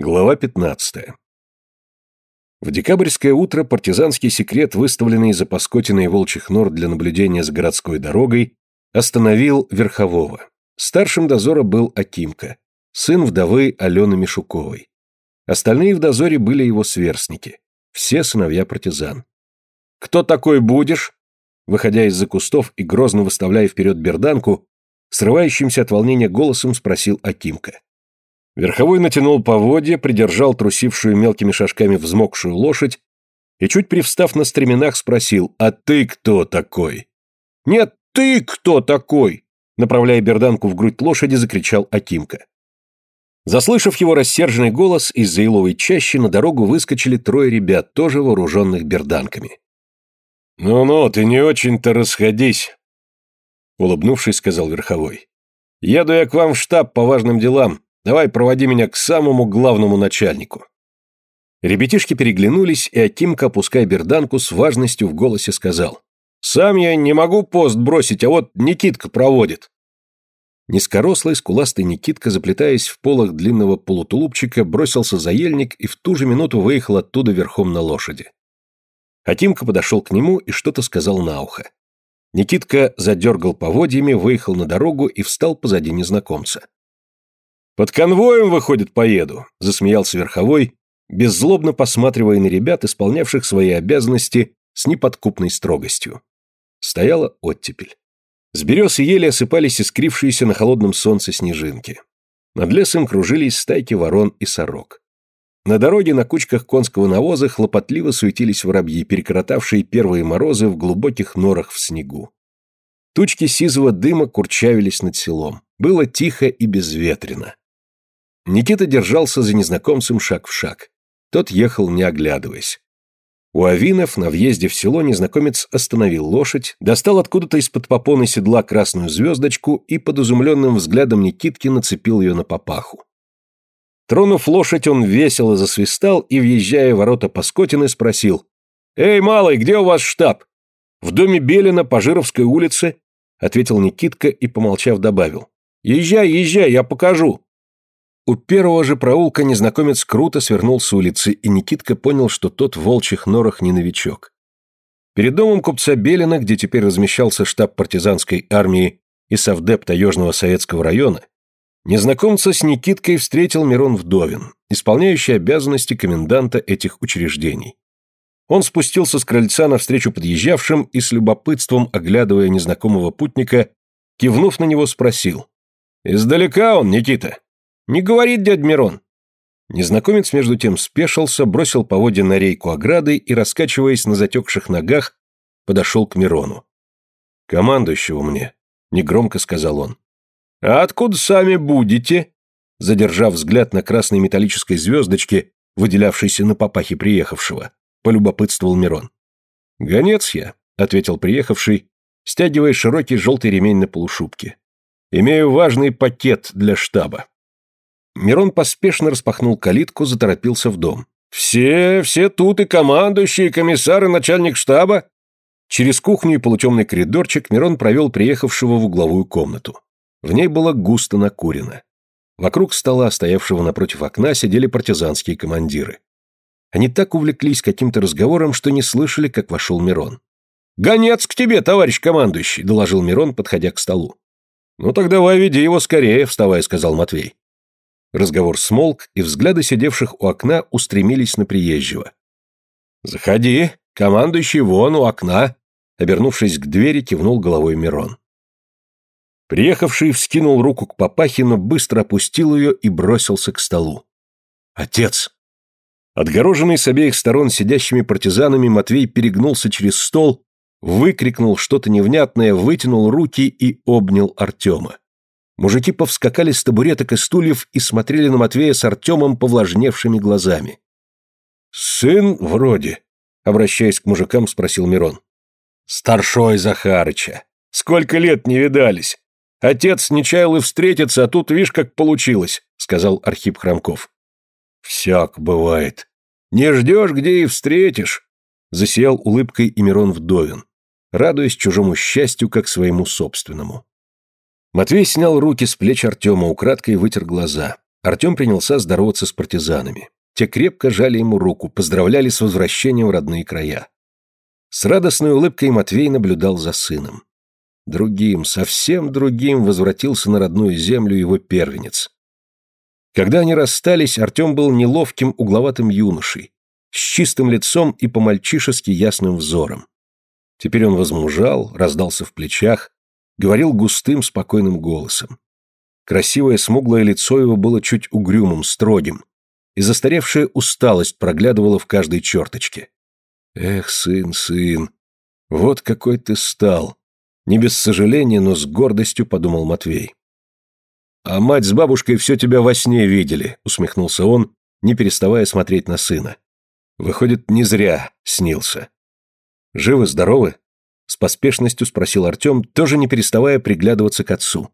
Глава 15. В декабрьское утро партизанский секрет, выставленный за Паскотиной волчьих нор для наблюдения за городской дорогой, остановил Верхового. Старшим дозора был Акимка, сын вдовы Алены Мишуковой. Остальные в дозоре были его сверстники, все сыновья партизан. «Кто такой будешь?» Выходя из-за кустов и грозно выставляя вперед берданку, срывающимся от волнения голосом спросил Акимка. Верховой натянул поводья, придержал трусившую мелкими шажками взмокшую лошадь и, чуть привстав на стременах, спросил «А ты кто такой?» «Нет, ты кто такой?» Направляя берданку в грудь лошади, закричал Акимка. Заслышав его рассерженный голос, из-за еловой чащи на дорогу выскочили трое ребят, тоже вооруженных берданками. «Ну-ну, ты не очень-то расходись», — улыбнувшись, сказал Верховой. «Еду я к вам в штаб по важным делам. Давай проводи меня к самому главному начальнику». Ребятишки переглянулись, и Акимка, опуская берданку, с важностью в голосе сказал. «Сам я не могу пост бросить, а вот Никитка проводит». Низкорослый, скуластый Никитка, заплетаясь в полах длинного полутулупчика, бросился за ельник и в ту же минуту выехал оттуда верхом на лошади. Акимка подошел к нему и что-то сказал на ухо. Никитка задергал поводьями, выехал на дорогу и встал позади незнакомца. «Под конвоем, выходит, поеду», — засмеялся Верховой, беззлобно посматривая на ребят, исполнявших свои обязанности с неподкупной строгостью. Стояла оттепель. С берез и ели осыпались искрившиеся на холодном солнце снежинки. Над лесом кружились стайки ворон и сорок. На дороге на кучках конского навоза хлопотливо суетились воробьи, перекоротавшие первые морозы в глубоких норах в снегу. Тучки сизого дыма курчавились над селом. Было тихо и безветренно. Никита держался за незнакомцем шаг в шаг. Тот ехал, не оглядываясь. У Авинов на въезде в село незнакомец остановил лошадь, достал откуда-то из-под попоны седла красную звездочку и под изумленным взглядом Никитки нацепил ее на попаху. Тронув лошадь, он весело засвистал и, въезжая в ворота Паскотины, спросил. «Эй, малый, где у вас штаб?» «В доме Белина по Жировской улице», — ответил Никитка и, помолчав, добавил. «Езжай, езжай, я покажу». У первого же проулка незнакомец круто свернул с улицы, и Никитка понял, что тот в волчьих норах не новичок. Перед домом купца Белина, где теперь размещался штаб партизанской армии и совдеп Таежного Советского района, незнакомца с Никиткой встретил Мирон Вдовин, исполняющий обязанности коменданта этих учреждений. Он спустился с крыльца навстречу подъезжавшим и с любопытством, оглядывая незнакомого путника, кивнув на него, спросил. «Издалека он, Никита?» «Не говорит дядь Мирон». Незнакомец между тем спешился, бросил поводья на рейку ограды и, раскачиваясь на затекших ногах, подошел к Мирону. «Командующего мне», — негромко сказал он. «А откуда сами будете?» Задержав взгляд на красной металлической звездочке, выделявшейся на папахе приехавшего, полюбопытствовал Мирон. «Гонец я», — ответил приехавший, стягивая широкий желтый ремень на полушубке. «Имею важный пакет для штаба». Мирон поспешно распахнул калитку, заторопился в дом. «Все, все тут, и командующий, и комиссар, и начальник штаба!» Через кухню и полутемный коридорчик Мирон провел приехавшего в угловую комнату. В ней было густо накурено. Вокруг стола, стоявшего напротив окна, сидели партизанские командиры. Они так увлеклись каким-то разговором, что не слышали, как вошел Мирон. «Гонец к тебе, товарищ командующий!» – доложил Мирон, подходя к столу. «Ну так давай веди его скорее», – вставая, сказал Матвей. Разговор смолк, и взгляды сидевших у окна устремились на приезжего. «Заходи, командующий вон у окна», обернувшись к двери, кивнул головой Мирон. Приехавший вскинул руку к папахе, быстро опустил ее и бросился к столу. «Отец!» Отгороженный с обеих сторон сидящими партизанами, Матвей перегнулся через стол, выкрикнул что-то невнятное, вытянул руки и обнял Артема. Мужики повскакали с табуреток и стульев и смотрели на Матвея с Артемом повлажневшими глазами. «Сын вроде», — обращаясь к мужикам, спросил Мирон. «Старшой Захарыча. Сколько лет не видались. Отец не чаял и встретиться, а тут, видишь, как получилось», — сказал Архип Хромков. «Всяк бывает. Не ждешь, где и встретишь», — засиял улыбкой и Мирон Вдовин, радуясь чужому счастью, как своему собственному. Матвей снял руки с плеч Артема, украдкой вытер глаза. Артем принялся здороваться с партизанами. Те крепко жали ему руку, поздравляли с возвращением в родные края. С радостной улыбкой Матвей наблюдал за сыном. Другим, совсем другим возвратился на родную землю его первенец. Когда они расстались, Артем был неловким, угловатым юношей, с чистым лицом и по-мальчишески ясным взором. Теперь он возмужал, раздался в плечах, говорил густым, спокойным голосом. Красивое смуглое лицо его было чуть угрюмым, строгим, и застаревшая усталость проглядывала в каждой черточке. «Эх, сын, сын, вот какой ты стал!» Не без сожаления, но с гордостью подумал Матвей. «А мать с бабушкой все тебя во сне видели», — усмехнулся он, не переставая смотреть на сына. «Выходит, не зря снился». «Живы-здоровы?» — с поспешностью спросил Артем, тоже не переставая приглядываться к отцу.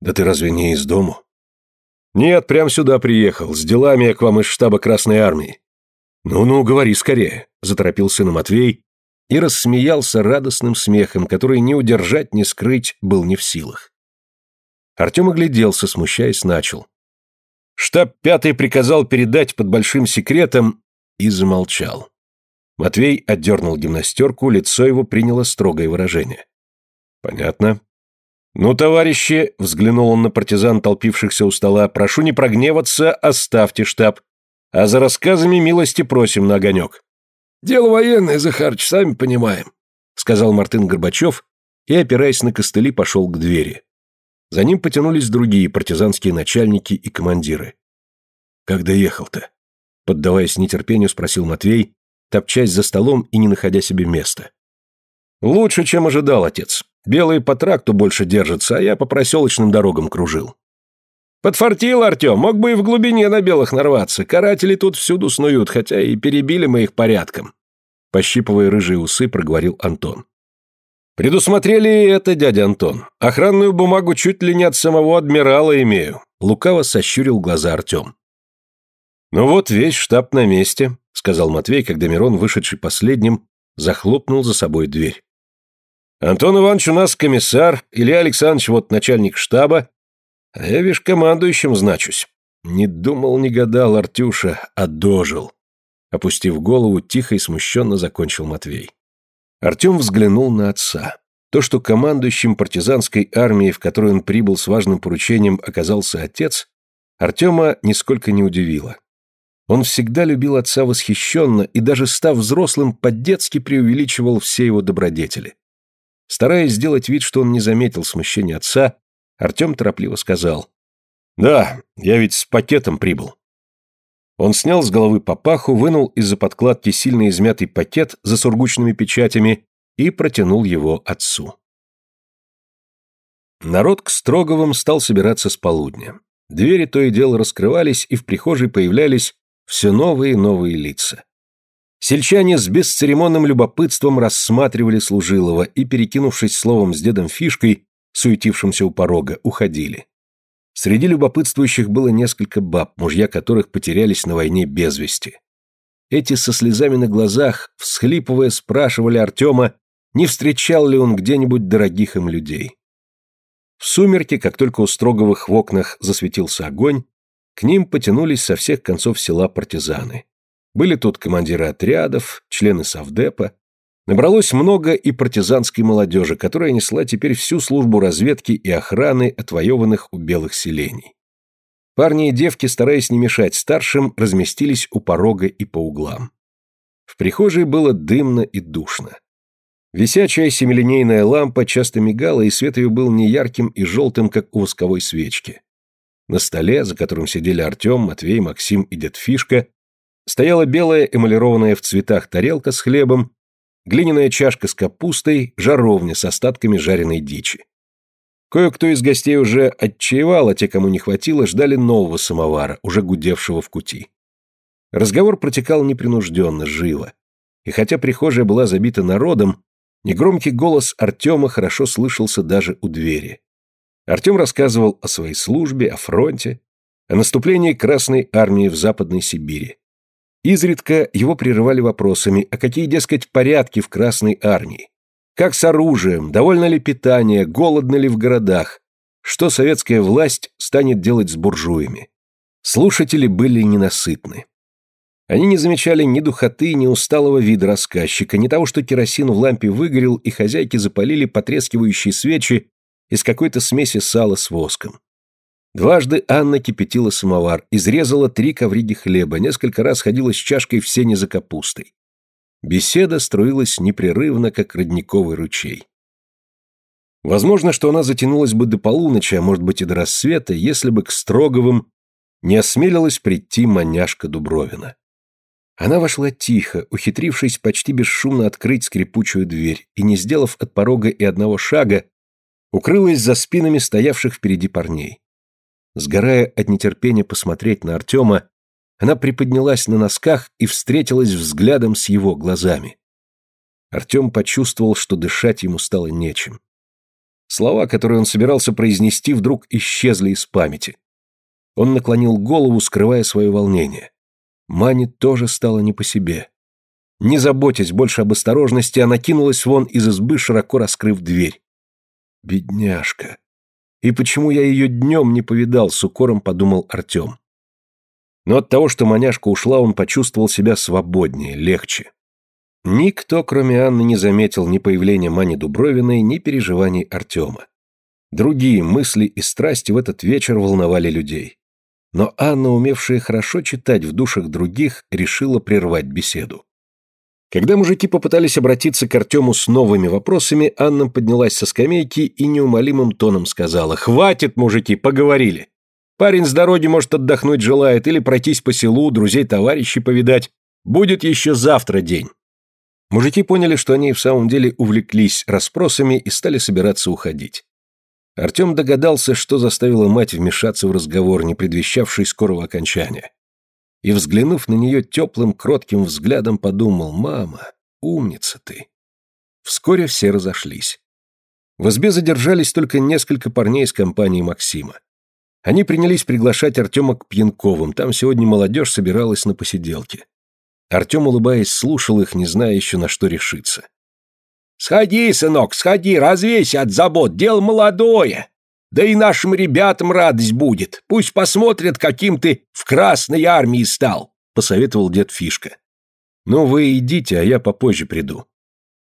«Да ты разве не из дому?» «Нет, прям сюда приехал, с делами я к вам из штаба Красной Армии». «Ну-ну, говори скорее», — заторопил сына Матвей, и рассмеялся радостным смехом, который ни удержать, ни скрыть был не в силах. Артем огляделся, смущаясь, начал. Штаб пятый приказал передать под большим секретом и замолчал. Матвей отдернул гимнастерку, лицо его приняло строгое выражение. «Понятно. Ну, товарищи», — взглянул он на партизан, толпившихся у стола, «прошу не прогневаться, оставьте штаб. А за рассказами милости просим на огонек». «Дело военное, Захарыч, сами понимаем», — сказал Мартын Горбачев и, опираясь на костыли, пошел к двери. За ним потянулись другие партизанские начальники и командиры. «Как доехал-то?» Поддаваясь нетерпению, спросил Матвей, топчась за столом и не находя себе места. «Лучше, чем ожидал, отец. Белые по тракту больше держатся, а я по проселочным дорогам кружил». «Подфартил, Артем, мог бы и в глубине на белых нарваться. Каратели тут всюду снуют, хотя и перебили мы их порядком». Пощипывая рыжие усы, проговорил Антон. «Предусмотрели это, дядя Антон. Охранную бумагу чуть ли не от самого адмирала имею». Лукаво сощурил глаза Артем. «Ну вот весь штаб на месте», — сказал Матвей, когда Мирон, вышедший последним, захлопнул за собой дверь. «Антон Иванович у нас комиссар, Илья Александрович вот начальник штаба, а я, вишь, командующим значусь. Не думал, не гадал, Артюша, а дожил. Опустив голову, тихо и смущенно закончил Матвей. Артем взглянул на отца. То, что командующим партизанской армией, в которую он прибыл с важным поручением, оказался отец, Артема нисколько не удивило. Он всегда любил отца восхищенно и даже став взрослым, по-детски преувеличивал все его добродетели. Стараясь сделать вид, что он не заметил смущения отца, Артем торопливо сказал. «Да, я ведь с пакетом прибыл». Он снял с головы папаху, вынул из-за подкладки сильно измятый пакет за сургучными печатями и протянул его отцу. Народ к Строговым стал собираться с полудня. Двери то и дело раскрывались, и в прихожей появлялись все новые и новые лица. Сельчане с бесцеремонным любопытством рассматривали служилого и, перекинувшись словом с дедом Фишкой, суетившимся у порога, уходили. Среди любопытствующих было несколько баб, мужья которых потерялись на войне без вести. Эти со слезами на глазах, всхлипывая, спрашивали Артема, не встречал ли он где-нибудь дорогих им людей. В сумерки, как только у Строговых в окнах засветился огонь, к ним потянулись со всех концов села партизаны. Были тут командиры отрядов, члены совдепа, Набралось много и партизанской молодежи, которая несла теперь всю службу разведки и охраны отвоеванных у белых селений. Парни и девки, стараясь не мешать старшим, разместились у порога и по углам. В прихожей было дымно и душно. Висячая семилинейная лампа часто мигала, и свет ее был не ярким и желтым, как у восковой свечки. На столе, за которым сидели Артем, Матвей, Максим и дед Фишка, стояла белая эмалированная в цветах тарелка с хлебом глиняная чашка с капустой, жаровня с остатками жареной дичи. Кое-кто из гостей уже отчаевал, а те, кому не хватило, ждали нового самовара, уже гудевшего в кути. Разговор протекал непринужденно, живо. И хотя прихожая была забита народом, негромкий голос Артема хорошо слышался даже у двери. Артем рассказывал о своей службе, о фронте, о наступлении Красной Армии в Западной Сибири, Изредка его прерывали вопросами, а какие, дескать, порядки в Красной Армии? Как с оружием, довольно ли питание, голодно ли в городах? Что советская власть станет делать с буржуями? Слушатели были ненасытны. Они не замечали ни духоты, ни усталого вида рассказчика, ни того, что керосин в лампе выгорел, и хозяйки запалили потрескивающие свечи из какой-то смеси сала с воском. Дважды Анна кипятила самовар, изрезала три ковриги хлеба, несколько раз ходила с чашкой в сене за капустой. Беседа струилась непрерывно, как родниковый ручей. Возможно, что она затянулась бы до полуночи, а может быть и до рассвета, если бы к Строговым не осмелилась прийти маняшка Дубровина. Она вошла тихо, ухитрившись почти бесшумно открыть скрипучую дверь, и, не сделав от порога и одного шага, укрылась за спинами стоявших впереди парней. Сгорая от нетерпения посмотреть на Артема, она приподнялась на носках и встретилась взглядом с его глазами. Артем почувствовал, что дышать ему стало нечем. Слова, которые он собирался произнести, вдруг исчезли из памяти. Он наклонил голову, скрывая свое волнение. Мане тоже стало не по себе. Не заботясь больше об осторожности, она кинулась вон из избы, широко раскрыв дверь. «Бедняжка! И почему я ее днем не повидал?» — с укором подумал Артем. Но от того, что маняшка ушла, он почувствовал себя свободнее, легче. Никто, кроме Анны, не заметил ни появления Мани Дубровиной, ни переживаний Артема. Другие мысли и страсти в этот вечер волновали людей. Но Анна, умевшая хорошо читать в душах других, решила прервать беседу. Когда мужики попытались обратиться к Артему с новыми вопросами, Анна поднялась со скамейки и неумолимым тоном сказала «Хватит, мужики, поговорили. Парень с дороги, может, отдохнуть желает или пройтись по селу, друзей-товарищей повидать. Будет еще завтра день». Мужики поняли, что они в самом деле увлеклись расспросами и стали собираться уходить. Артем догадался, что заставило мать вмешаться в разговор, не предвещавший скорого окончания. И, взглянув на нее теплым, кротким взглядом, подумал, «Мама, умница ты». Вскоре все разошлись. В избе задержались только несколько парней из компании Максима. Они принялись приглашать Артема к Пьянковым, там сегодня молодежь собиралась на посиделке. Артем, улыбаясь, слушал их, не зная еще на что решиться. Сходи, сынок, сходи, развейся от забот, дело молодое. Да и нашим ребятам радость будет. Пусть посмотрят, каким ты в Красной армии стал, посоветовал дед Фишка. Ну вы идите, а я попозже приду.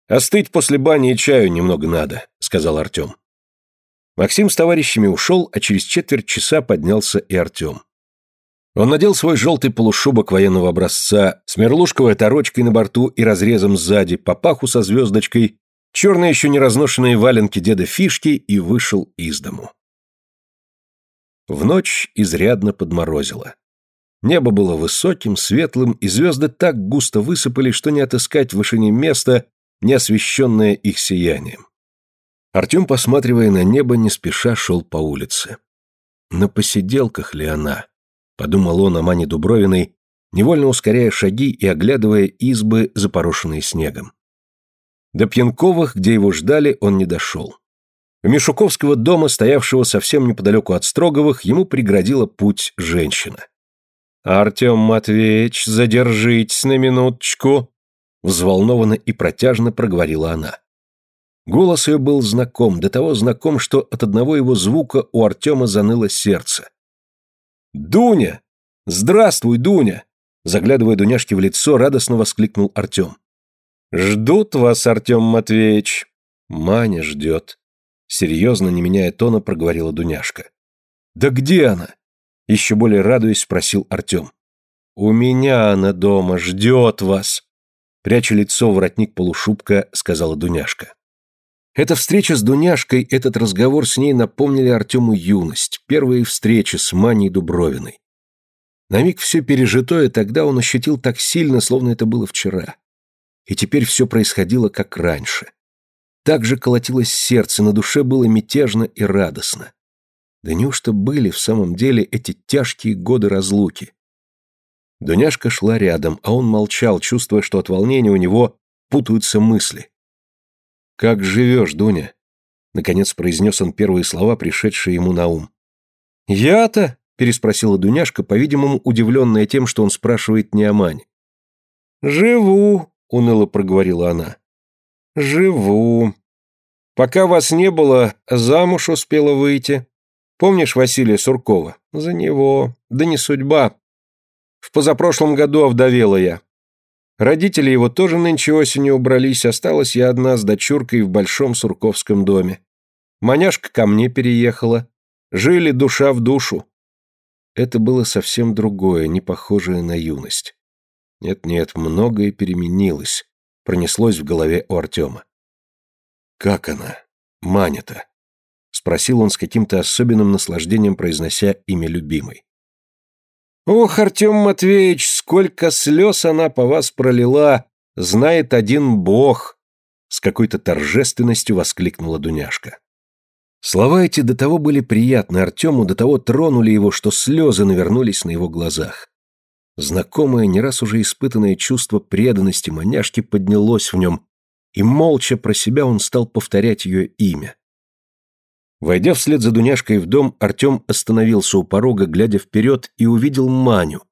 Остыть после бани и чаю немного надо, сказал Артем. Максим с товарищами ушел, а через четверть часа поднялся и Артем. Он надел свой желтый полушубок военного образца с мерлушковой оторочкой на борту и разрезом сзади, папаху со звездочкой черные еще не разношенные валенки деда Фишки и вышел из дому. В ночь изрядно подморозило. Небо было высоким, светлым, и звезды так густо высыпали, что не отыскать в вышине место, не освещенное их сиянием. Артем, посматривая на небо, не спеша шел по улице. На посиделках ли она? Подумал он о Мане Дубровиной, невольно ускоряя шаги и оглядывая избы, запорошенные снегом. До Пьянковых, где его ждали, он не дошел. У Мишуковского дома, стоявшего совсем неподалеку от Строговых, ему преградила путь женщина. «Артем Матвеевич, задержитесь на минуточку!» Взволнованно и протяжно проговорила она. Голос ее был знаком, до того знаком, что от одного его звука у Артема заныло сердце. «Дуня! Здравствуй, Дуня!» Заглядывая Дуняшке в лицо, радостно воскликнул Артем. «Ждут вас, Артем Матвеевич». «Маня ждет», — серьезно, не меняя тона, проговорила Дуняшка. «Да где она?» — еще более радуясь, спросил Артем. «У меня она дома, ждет вас», — пряча лицо в воротник полушубка, сказала Дуняшка. Эта встреча с Дуняшкой, этот разговор с ней напомнили Артему юность, первые встречи с Маней Дубровиной. На миг все пережитое тогда он ощутил так сильно, словно это было вчера. И теперь все происходило как раньше. Так же колотилось сердце, на душе было мятежно и радостно. Да неужто были в самом деле эти тяжкие годы разлуки? Дуняшка шла рядом, а он молчал, чувствуя, что от волнения у него путаются мысли. «Как живешь, Дуня?» Наконец произнес он первые слова, пришедшие ему на ум. «Я-то?» – переспросила Дуняшка, по-видимому, удивленная тем, что он спрашивает не о Мане. «Живу», — уныло проговорила она. «Живу. Пока вас не было, замуж успела выйти. Помнишь Василия Суркова? За него. Да не судьба. В позапрошлом году овдовела я. Родители его тоже нынче осенью убрались, осталась я одна с дочуркой в большом сурковском доме. Маняшка ко мне переехала. Жили душа в душу. Это было совсем другое, не похожее на юность. Нет-нет, многое переменилось, пронеслось в голове у Артема. «Как она? Маня-то?» — спросил он с каким-то особенным наслаждением, произнося имя любимой. «Ох, Артем Матвеевич, сколько слез она по вас пролила, знает один бог!» С какой-то торжественностью воскликнула Дуняшка. Слова эти до того были приятны Артему, до того тронули его, что слезы навернулись на его глазах. Знакомое, не раз уже испытанное чувство преданности маняшки поднялось в нем, и молча про себя он стал повторять ее имя. Войдя вслед за Дуняшкой в дом, Артем остановился у порога, глядя вперед, и увидел Маню,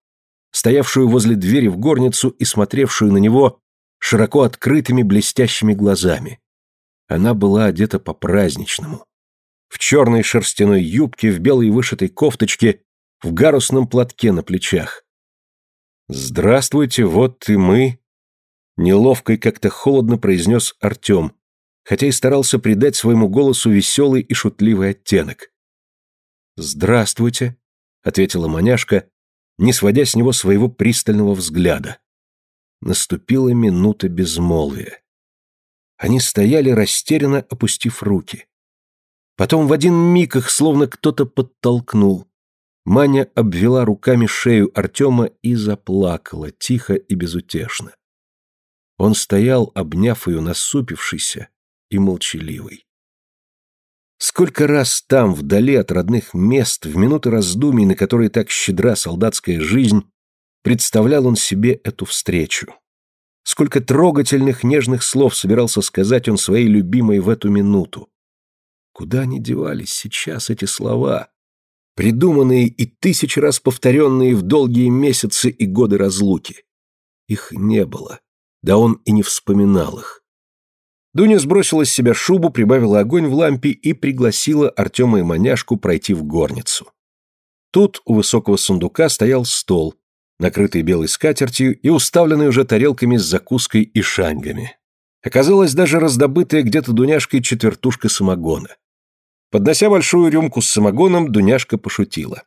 стоявшую возле двери в горницу и смотревшую на него широко открытыми блестящими глазами. Она была одета по-праздничному. В черной шерстяной юбке, в белой вышитой кофточке, в гарусном платке на плечах. «Здравствуйте, вот и мы», — неловко и как-то холодно произнес Артем, хотя и старался придать своему голосу веселый и шутливый оттенок. «Здравствуйте», — ответила маняшка, не сводя с него своего пристального взгляда. Наступила минута безмолвия. Они стояли растерянно, опустив руки. Потом в один миг их словно кто-то подтолкнул. Маня обвела руками шею Артема и заплакала, тихо и безутешно. Он стоял, обняв ее, насупившийся, и молчаливый. Сколько раз там, вдали от родных мест, в минуты раздумий, на которые так щедра солдатская жизнь, представлял он себе эту встречу. Сколько трогательных, нежных слов собирался сказать он своей любимой в эту минуту. Куда они девались сейчас эти слова, придуманные и тысяч раз повторенные в долгие месяцы и годы разлуки? Их не было, да он и не вспоминал их. Дуня сбросила с себя шубу, прибавила огонь в лампе и пригласила Артема и маняшку пройти в горницу. Тут у высокого сундука стоял стол, накрытый белой скатертью и уставленный уже тарелками с закуской и шаньгами. Оказалось даже раздобытая где-то Дуняшкой четвертушка самогона. Поднося большую рюмку с самогоном, Дуняшка пошутила.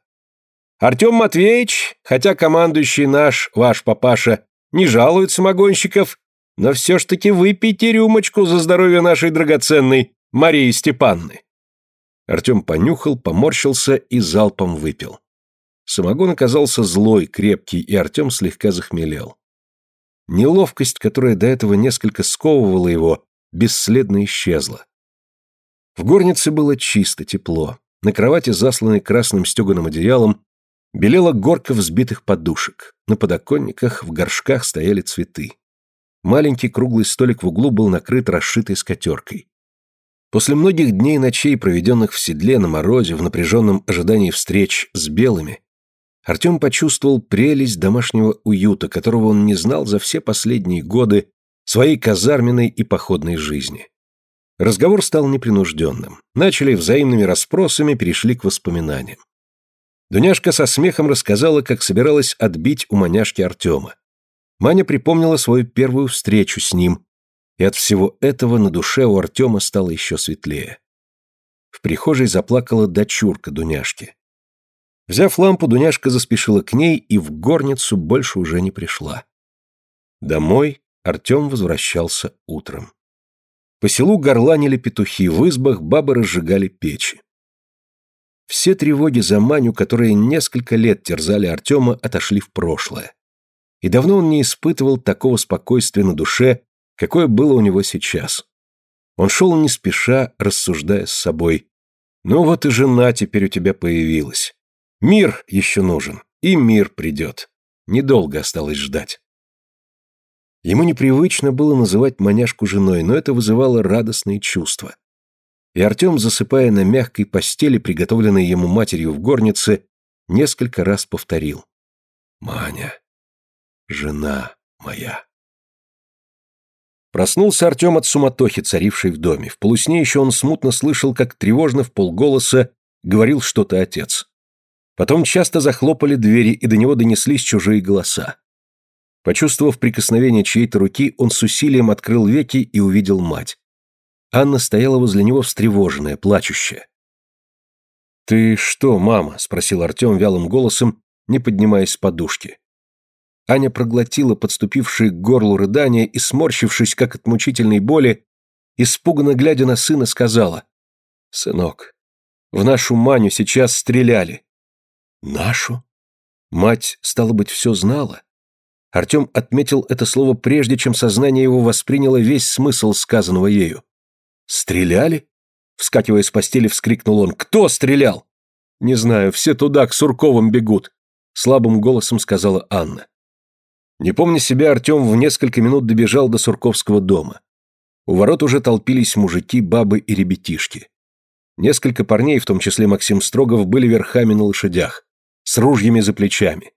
«Артем Матвеевич, хотя командующий наш, ваш папаша, не жалует самогонщиков, но все ж таки выпейте рюмочку за здоровье нашей драгоценной Марии Степанны. Артем понюхал, поморщился и залпом выпил. Самогон оказался злой, крепкий, и Артем слегка захмелел. Неловкость, которая до этого несколько сковывала его, бесследно исчезла. В горнице было чисто, тепло. На кровати, засланной красным стеганым одеялом, белела горка взбитых подушек. На подоконниках в горшках стояли цветы. Маленький круглый столик в углу был накрыт расшитой скатеркой. После многих дней и ночей, проведенных в седле, на морозе, в напряженном ожидании встреч с белыми, Артем почувствовал прелесть домашнего уюта, которого он не знал за все последние годы своей казарменной и походной жизни. Разговор стал непринужденным. Начали взаимными расспросами, перешли к воспоминаниям. Дуняшка со смехом рассказала, как собиралась отбить у маняшки Артема. Маня припомнила свою первую встречу с ним, и от всего этого на душе у Артема стало еще светлее. В прихожей заплакала дочурка Дуняшки. Взяв лампу, Дуняшка заспешила к ней и в горницу больше уже не пришла. Домой Артем возвращался утром. По селу горланили петухи, в избах бабы разжигали печи. Все тревоги за Маню, которые несколько лет терзали Артема, отошли в прошлое и давно он не испытывал такого спокойствия на душе, какое было у него сейчас. Он шел не спеша, рассуждая с собой. «Ну вот и жена теперь у тебя появилась. Мир еще нужен, и мир придет. Недолго осталось ждать». Ему непривычно было называть маняшку женой, но это вызывало радостные чувства. И Артем, засыпая на мягкой постели, приготовленной ему матерью в горнице, несколько раз повторил. «Маня, жена моя. Проснулся Артем от суматохи, царившей в доме. В полусне еще он смутно слышал, как тревожно в полголоса Говорил что-то отец. Потом часто захлопали двери, и до него донеслись чужие голоса. Почувствовав прикосновение чьей-то руки, он с усилием открыл веки и увидел мать. Анна стояла возле него встревоженная, плачущая. «Ты что, мама?» – спросил Артем вялым голосом, не поднимаясь с подушки. Аня проглотила подступившие к горлу рыдания и, сморщившись, как от мучительной боли, испуганно глядя на сына, сказала. «Сынок, в нашу Маню сейчас стреляли». «Нашу?» Мать, стало быть, все знала. Артем отметил это слово прежде, чем сознание его восприняло весь смысл сказанного ею. «Стреляли?» Вскакивая с постели, вскрикнул он. «Кто стрелял?» «Не знаю, все туда, к Сурковым бегут», — слабым голосом сказала Анна. Не помня себя, Артем в несколько минут добежал до Сурковского дома. У ворот уже толпились мужики, бабы и ребятишки. Несколько парней, в том числе Максим Строгов, были верхами на лошадях, с ружьями за плечами.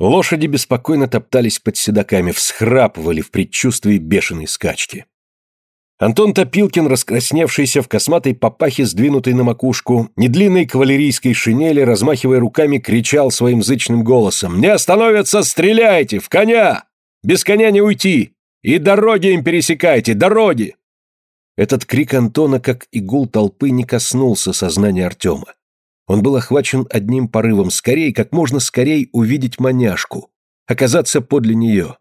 Лошади беспокойно топтались под седаками, всхрапывали в предчувствии бешеной скачки. Антон Топилкин, раскрасневшийся в косматой папахе, сдвинутой на макушку, недлинной кавалерийской шинели, размахивая руками, кричал своим зычным голосом «Не остановятся, стреляйте! В коня! Без коня не уйти! И дороги им пересекайте! Дороги!» Этот крик Антона, как игул толпы, не коснулся сознания Артема. Он был охвачен одним порывом скорее, как можно скорее увидеть маняшку, оказаться подле нее.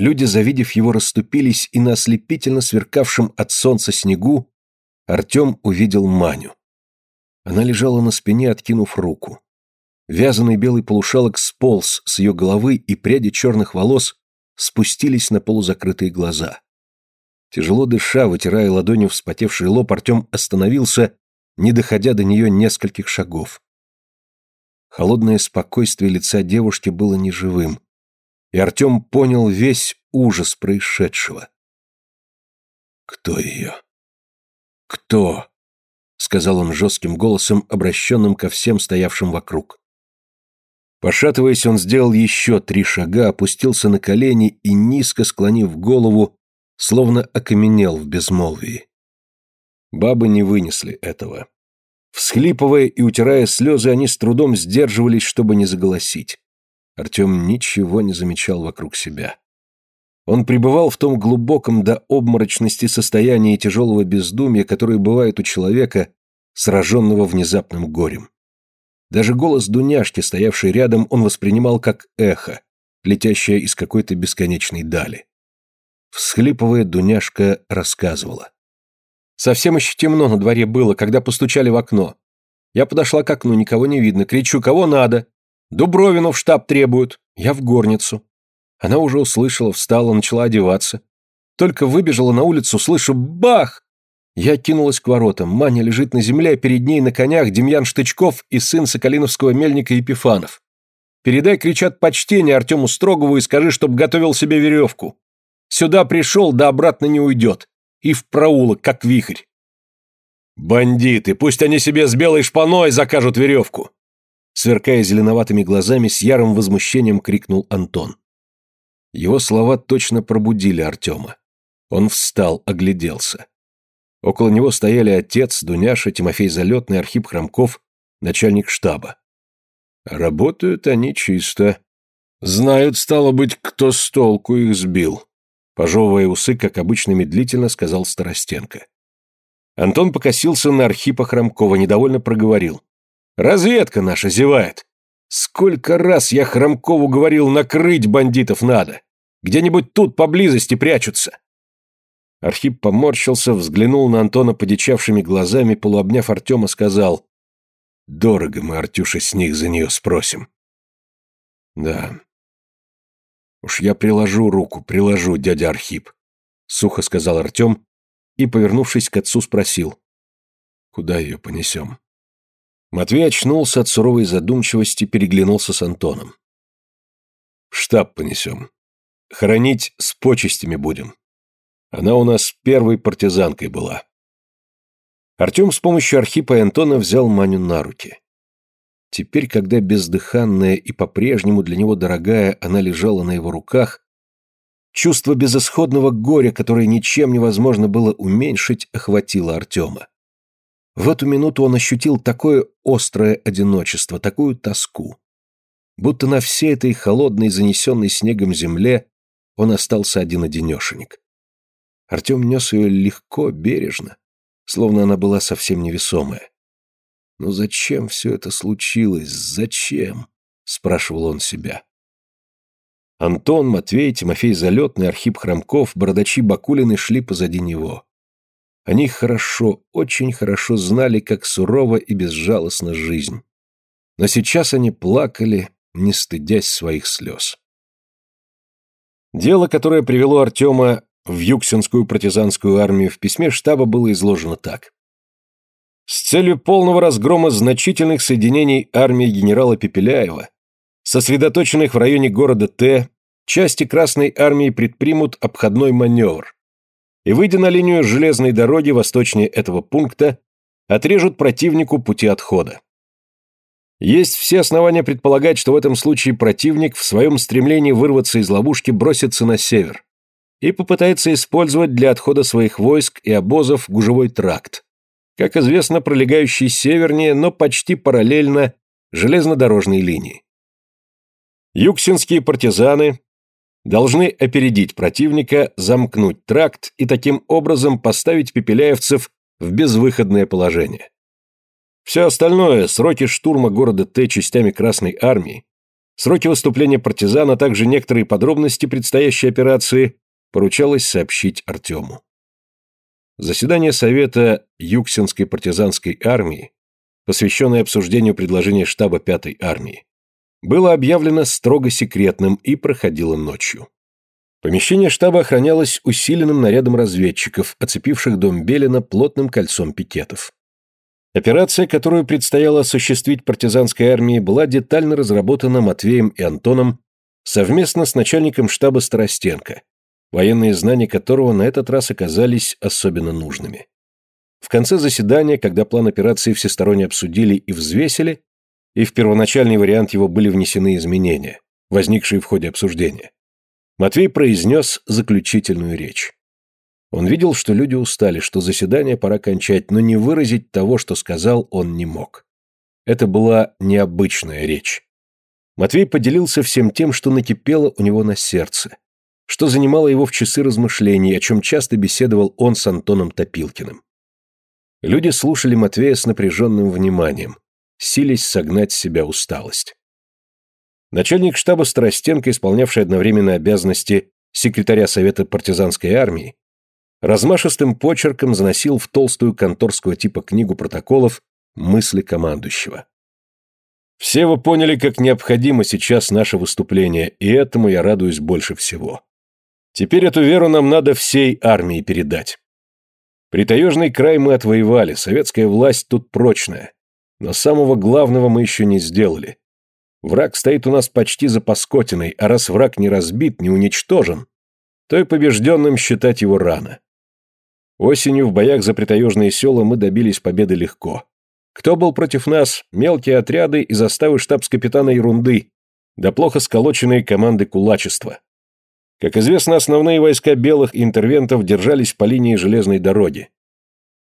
Люди, завидев его, расступились, и на ослепительно сверкавшем от солнца снегу Артем увидел Маню. Она лежала на спине, откинув руку. Вязаный белый полушалок сполз с ее головы, и пряди черных волос спустились на полузакрытые глаза. Тяжело дыша, вытирая ладонью вспотевший лоб, Артем остановился, не доходя до нее нескольких шагов. Холодное спокойствие лица девушки было неживым и Артем понял весь ужас происшедшего. «Кто ее? Кто?» — сказал он жестким голосом, обращенным ко всем стоявшим вокруг. Пошатываясь, он сделал еще три шага, опустился на колени и, низко склонив голову, словно окаменел в безмолвии. Бабы не вынесли этого. Всхлипывая и утирая слезы, они с трудом сдерживались, чтобы не заголосить. Артем ничего не замечал вокруг себя. Он пребывал в том глубоком до обморочности состоянии тяжелого бездумья, которое бывает у человека, сраженного внезапным горем. Даже голос Дуняшки, стоявший рядом, он воспринимал как эхо, летящее из какой-то бесконечной дали. Всхлипывая, Дуняшка рассказывала. «Совсем еще темно на дворе было, когда постучали в окно. Я подошла к окну, никого не видно, кричу, кого надо. Дубровину в штаб требуют. Я в горницу. Она уже услышала, встала, начала одеваться. Только выбежала на улицу, слышу бах! Я кинулась к воротам. Маня лежит на земле, а перед ней на конях Демьян Штычков и сын Соколиновского мельника Епифанов. Передай, кричат, почтение Артему Строгову и скажи, чтоб готовил себе веревку. Сюда пришел, да обратно не уйдет. И в проулок, как вихрь. Бандиты, пусть они себе с белой шпаной закажут веревку. Сверкая зеленоватыми глазами, с ярым возмущением крикнул Антон. Его слова точно пробудили Артема. Он встал, огляделся. Около него стояли отец, Дуняша, Тимофей Залетный, Архип Хромков, начальник штаба. Работают они чисто. Знают, стало быть, кто с толку их сбил. Пожевывая усы, как обычно медлительно, сказал Старостенко. Антон покосился на Архипа Хромкова, недовольно проговорил. Разведка наша зевает. Сколько раз я Хромкову говорил, накрыть бандитов надо. Где-нибудь тут поблизости прячутся. Архип поморщился, взглянул на Антона подичавшими глазами, полуобняв Артема, сказал, «Дорого мы, Артюша, с них за нее спросим». «Да. Уж я приложу руку, приложу, дядя Архип», — сухо сказал Артем и, повернувшись к отцу, спросил, «Куда ее понесем?» Матвей очнулся от суровой задумчивости, переглянулся с Антоном. «В штаб понесем. Хоронить с почестями будем. Она у нас первой партизанкой была». Артем с помощью Архипа и Антона взял Маню на руки. Теперь, когда бездыханная и по-прежнему для него дорогая она лежала на его руках, чувство безысходного горя, которое ничем невозможно было уменьшить, охватило Артема. В эту минуту он ощутил такое острое одиночество, такую тоску. Будто на всей этой холодной, занесенной снегом земле он остался один-одинешенек. Артем нес ее легко, бережно, словно она была совсем невесомая. «Но зачем все это случилось? Зачем?» — спрашивал он себя. Антон, Матвей, Тимофей Залетный, Архип Хромков, Бородачи Бакулины шли позади него. Они хорошо, очень хорошо знали, как сурова и безжалостна жизнь. Но сейчас они плакали, не стыдясь своих слез. Дело, которое привело Артема в Юксинскую партизанскую армию, в письме штаба было изложено так. С целью полного разгрома значительных соединений армии генерала Пепеляева, сосредоточенных в районе города Т, части Красной армии предпримут обходной маневр, и, выйдя на линию железной дороги восточнее этого пункта, отрежут противнику пути отхода. Есть все основания предполагать, что в этом случае противник в своем стремлении вырваться из ловушки бросится на север и попытается использовать для отхода своих войск и обозов гужевой тракт, как известно, пролегающий севернее, но почти параллельно железнодорожной линии. Юксинские партизаны должны опередить противника, замкнуть тракт и таким образом поставить пепеляевцев в безвыходное положение. Все остальное, сроки штурма города Т частями Красной Армии, сроки выступления партизан, а также некоторые подробности предстоящей операции, поручалось сообщить Артему. Заседание Совета Юксинской партизанской армии, посвященное обсуждению предложения штаба 5-й армии, было объявлено строго секретным и проходило ночью. Помещение штаба охранялось усиленным нарядом разведчиков, оцепивших дом Белина плотным кольцом пикетов. Операция, которую предстояло осуществить партизанской армии, была детально разработана Матвеем и Антоном совместно с начальником штаба Старостенко, военные знания которого на этот раз оказались особенно нужными. В конце заседания, когда план операции всесторонне обсудили и взвесили, и в первоначальный вариант его были внесены изменения, возникшие в ходе обсуждения. Матвей произнес заключительную речь. Он видел, что люди устали, что заседание пора кончать, но не выразить того, что сказал, он не мог. Это была необычная речь. Матвей поделился всем тем, что накипело у него на сердце, что занимало его в часы размышлений, о чем часто беседовал он с Антоном Топилкиным. Люди слушали Матвея с напряженным вниманием, сились согнать с себя усталость. Начальник штаба Старостенко, исполнявший одновременно обязанности секретаря Совета партизанской армии, размашистым почерком заносил в толстую конторского типа книгу протоколов мысли командующего. Все вы поняли, как необходимо сейчас наше выступление, и этому я радуюсь больше всего. Теперь эту веру нам надо всей армии передать. Притаежный край мы отвоевали, советская власть тут прочная. Но самого главного мы еще не сделали. Враг стоит у нас почти за Паскотиной, а раз враг не разбит, не уничтожен, то и побежденным считать его рано. Осенью в боях за притаежные села мы добились победы легко. Кто был против нас? Мелкие отряды и заставы штабс-капитана ерунды, да плохо сколоченные команды кулачества. Как известно, основные войска белых интервентов держались по линии железной дороги.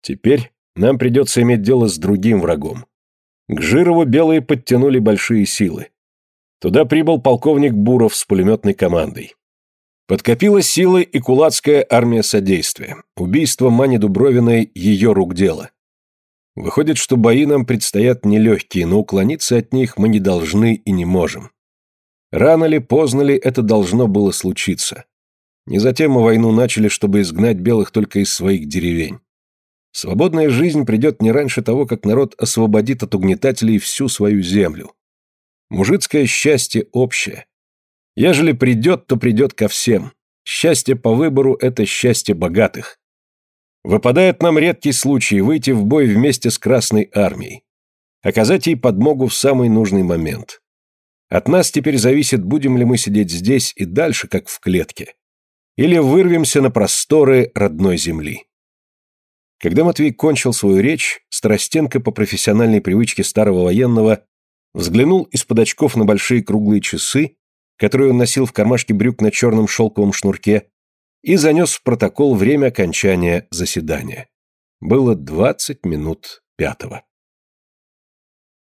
Теперь нам придется иметь дело с другим врагом. К Жирову белые подтянули большие силы. Туда прибыл полковник Буров с пулеметной командой. Подкопила силы и кулацкая армия содействия. Убийство Мани Дубровиной – ее рук дело. Выходит, что бои нам предстоят нелегкие, но уклониться от них мы не должны и не можем. Рано ли, поздно ли это должно было случиться. Не затем мы войну начали, чтобы изгнать белых только из своих деревень. Свободная жизнь придет не раньше того, как народ освободит от угнетателей всю свою землю. Мужицкое счастье общее. Ежели придет, то придет ко всем. Счастье по выбору – это счастье богатых. Выпадает нам редкий случай выйти в бой вместе с Красной Армией. Оказать ей подмогу в самый нужный момент. От нас теперь зависит, будем ли мы сидеть здесь и дальше, как в клетке. Или вырвемся на просторы родной земли. Когда Матвей кончил свою речь, Старостенко по профессиональной привычке старого военного взглянул из-под очков на большие круглые часы, которые он носил в кармашке брюк на черном шелковом шнурке, и занес в протокол время окончания заседания. Было двадцать минут пятого.